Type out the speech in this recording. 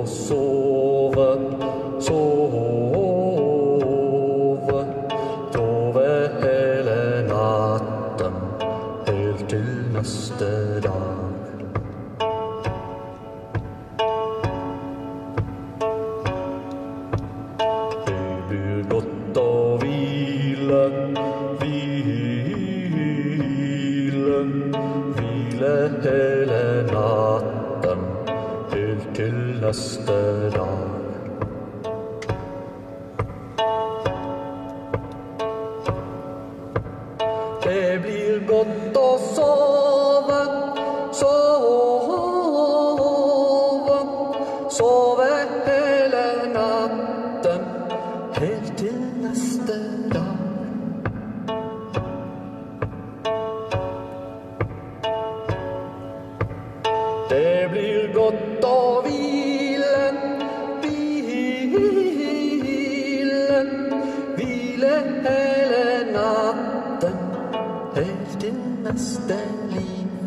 och sova, sova. Tove hele natten, helt till nästa dag. Det blir gott att vila, hele natten helt til Det blir godt å sove, sove, sove hele natten, helt til neste dag. Det blir godt å hvile, hele natten høyt der liv.